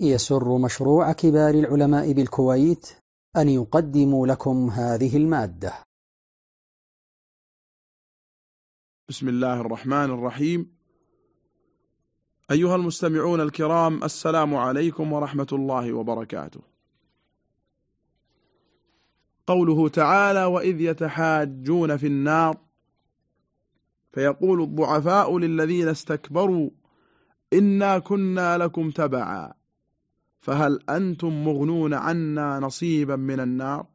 يسر مشروع كبار العلماء بالكويت أن يقدم لكم هذه المادة. بسم الله الرحمن الرحيم. أيها المستمعون الكرام السلام عليكم ورحمة الله وبركاته. قوله تعالى وإذ يتحاجون في النار فيقول الضعفاء للذين استكبروا إنا كنا لكم تبعا. فهل أنتم مغنون عنا نصيبا من النار؟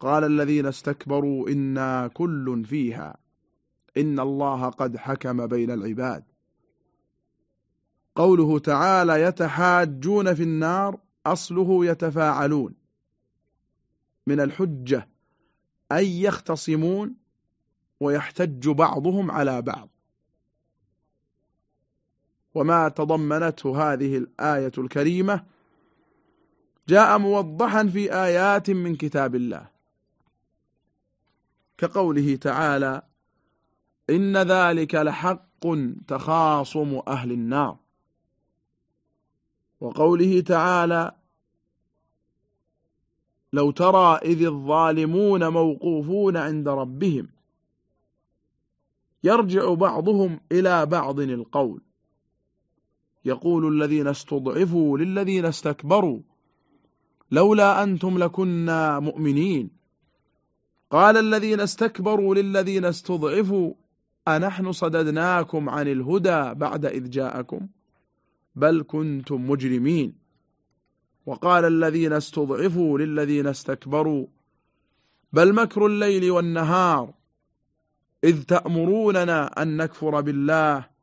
قال الذين استكبروا إنا كل فيها. إن الله قد حكم بين العباد. قوله تعالى يتحاجون في النار أصله يتفاعلون. من الحجة أي يختصمون ويحتج بعضهم على بعض. وما تضمنته هذه الآية الكريمة جاء موضحا في آيات من كتاب الله كقوله تعالى إن ذلك لحق تخاصم أهل النار. وقوله تعالى لو ترى إذ الظالمون موقوفون عند ربهم يرجع بعضهم إلى بعض القول. يقول الذين استضعفوا للذين استكبروا لولا أنتم لكنا مؤمنين. قال الذين استكبروا للذين استضعفوا أنحن صددناكم عن الهدى بعد إذ جاءكم؟ بل كنتم مجرمين. وقال الذين استضعفوا للذين استكبروا بل مكر الليل والنهار إذ تأمروننا أن نكفر بالله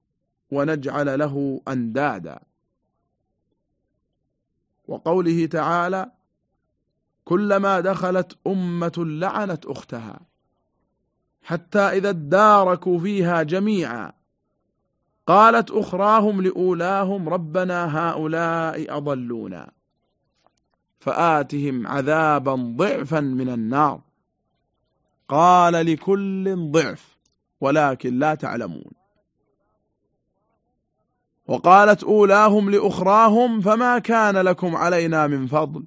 ونجعل له أندادا. وقوله تعالى كلما دخلت أمة لعنت أختها حتى إذا اداركوا فيها جميعا. قالت أخراهم لأولاهم ربنا هؤلاء أضلونا فآتهم عذابا ضعفا من النار قال لكل ضعف ولكن لا تعلمون. وقالت أولاهم لأخراهم فما كان لكم علينا من فضل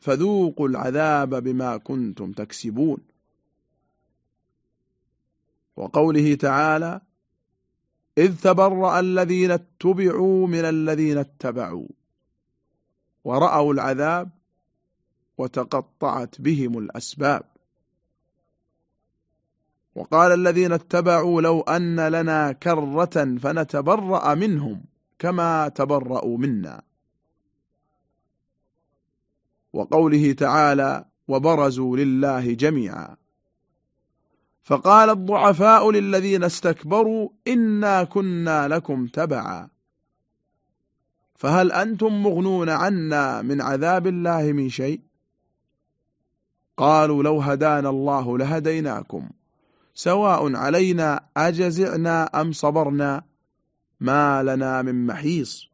فذوقوا العذاب بما كنتم تكسبون. وقوله تعالى إذ تبرأ الذين اتبعوا من الذين اتبعوا ورأوا العذاب وتقطعت بهم الأسباب. وقال الذين اتبعوا لو أن لنا كرة فنتبرأ منهم كما تبرأوا منا. وقوله تعالى وبرزوا لله جميعا. فقال الضعفاء للذين استكبروا إنا كنا لكم تبعا. فهل أنتم مغنون عنا من عذاب الله من شيء؟ قالوا لو هدانا الله لهديناكم. سواء علينا أجزعنا أم صبرنا ما لنا من محيص.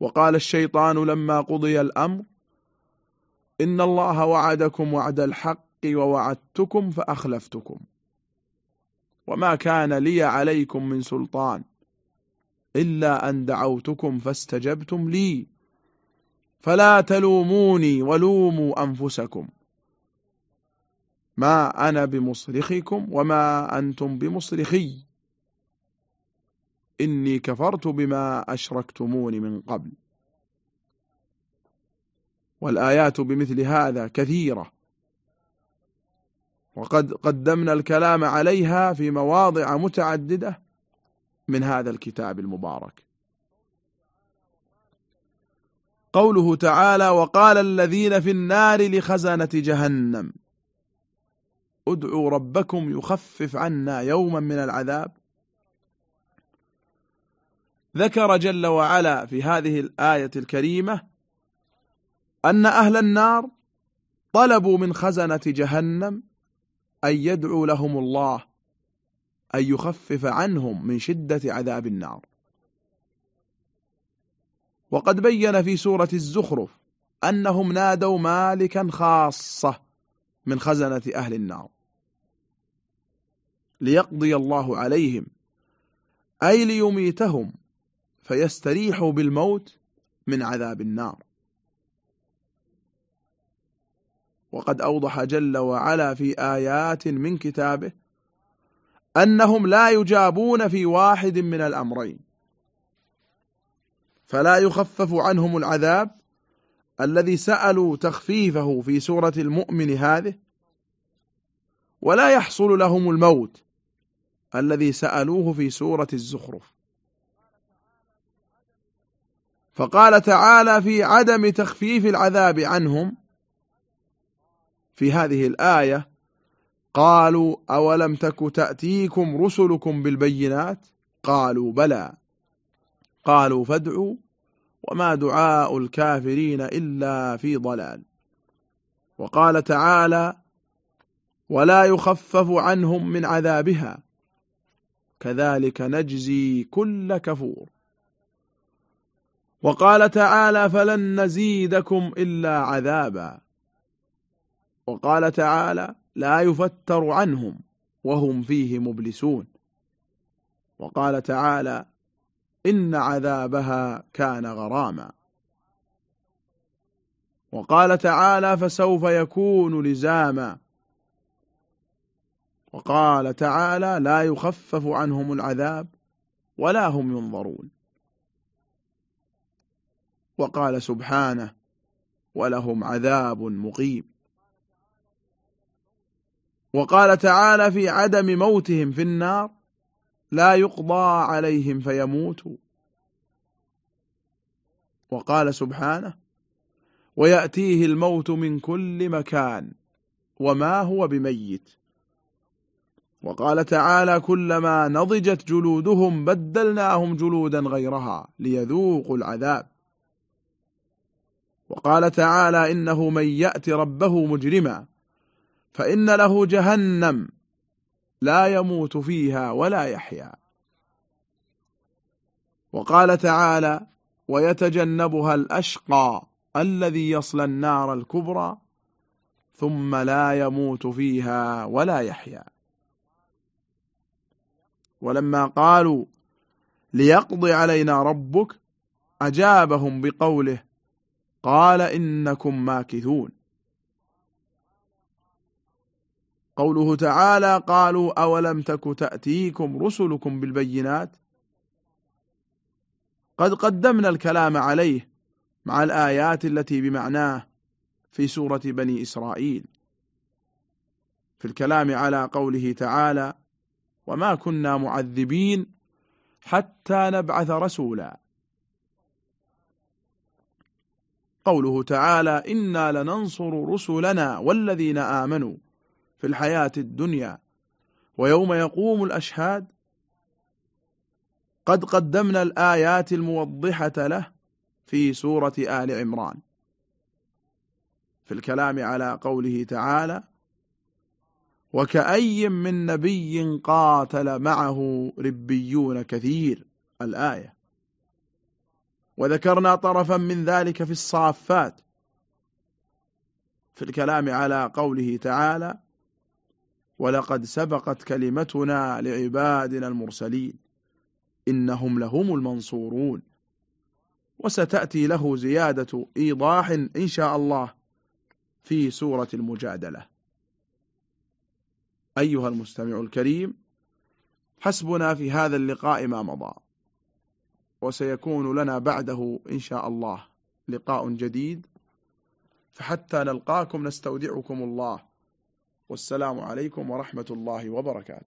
وقال الشيطان لما قضي الأمر إن الله وعدكم وعد الحق ووعدتكم فأخلفتكم. وما كان لي عليكم من سلطان إلا أن دعوتكم فاستجبتم لي. فلا تلوموني ولوموا أنفسكم. ما أنا بمصرخكم وما أنتم بمصرخي. إني كفرت بما أشركتمون من قبل. والآيات بمثل هذا كثيرة. وقد قدمنا الكلام عليها في مواضع متعددة من هذا الكتاب المبارك. قوله تعالى وقال الذين في النار لخزنة جهنم ادعوا ربكم يخفف عنا يوما من العذاب. ذكر جل وعلا في هذه الآية الكريمة أن أهل النار طلبوا من خزنة جهنم أن يدعو لهم الله أن يخفف عنهم من شدة عذاب النار. وقد بين في سورة الزخرف أنهم نادوا مالكا خاصة من خزنة أهل النار. ليقضي الله عليهم أي ليميتهم فيستريحوا بالموت من عذاب النار. وقد أوضح جل وعلا في آيات من كتابه أنهم لا يجابون في واحد من الأمرين فلا يخفف عنهم العذاب الذي سألوا تخفيفه في سورة المؤمن هذه ولا يحصل لهم الموت الذي سألوه في سورة الزخرف. فقال تعالى في عدم تخفيف العذاب عنهم في هذه الآية قالوا أولم تك تأتيكم رسلكم بالبينات؟ قالوا بلى. قالوا فادعوا وما دعاء الكافرين إلا في ضلال. وقال تعالى ولا يخفف عنهم من عذابها. كذلك نجزي كل كفور. وقال تعالى فلن نزيدكم إلا عذابا. وقال تعالى لا يفتر عنهم وهم فيه مبلسون. وقال تعالى إن عذابها كان غراما. وقال تعالى فسوف يكون لزاما. وقال تعالى لا يخفف عنهم العذاب ولا هم ينظرون. وقال سبحانه ولهم عذاب مقيم. وقال تعالى في عدم موتهم في النار لا يقضى عليهم فيموتوا. وقال سبحانه ويأتيه الموت من كل مكان وما هو بميت. وقال تعالى كلما نضجت جلودهم بدلناهم جلودا غيرها ليذوقوا العذاب. وقال تعالى إنه من يأت ربه مجرما فإن له جهنم لا يموت فيها ولا يحيا. وقال تعالى ويتجنبها الأشقى الذي يصلى النار الكبرى ثم لا يموت فيها ولا يحيا. ولما قالوا ليقضي علينا ربك أجابهم بقوله قال إنكم ماكثون. قوله تعالى قالوا أولم تك تأتيكم رسلكم بالبينات؟ قد قدمنا الكلام عليه مع الآيات التي بمعناه في سورة بني إسرائيل. في الكلام على قوله تعالى وما كنا معذبين حتى نبعث رسولا. قوله تعالى إنا لننصر رسلنا والذين آمنوا في الحياة الدنيا ويوم يقوم الأشهاد. قد قدمنا الآيات الموضحة له في سورة آل عمران. في الكلام على قوله تعالى وكأي من نبي قاتل معه ربيون كثير الآية. وذكرنا طرفا من ذلك في الصافات في الكلام على قوله تعالى ولقد سبقت كلمتنا لعبادنا المرسلين إنهم لهم المنصورون. وستأتي له زيادة إيضاح إن شاء الله في سورة المجادلة. أيها المستمع الكريم حسبنا في هذا اللقاء ما مضى وسيكون لنا بعده إن شاء الله لقاء جديد فحتى نلقاكم نستودعكم الله والسلام عليكم ورحمة الله وبركاته.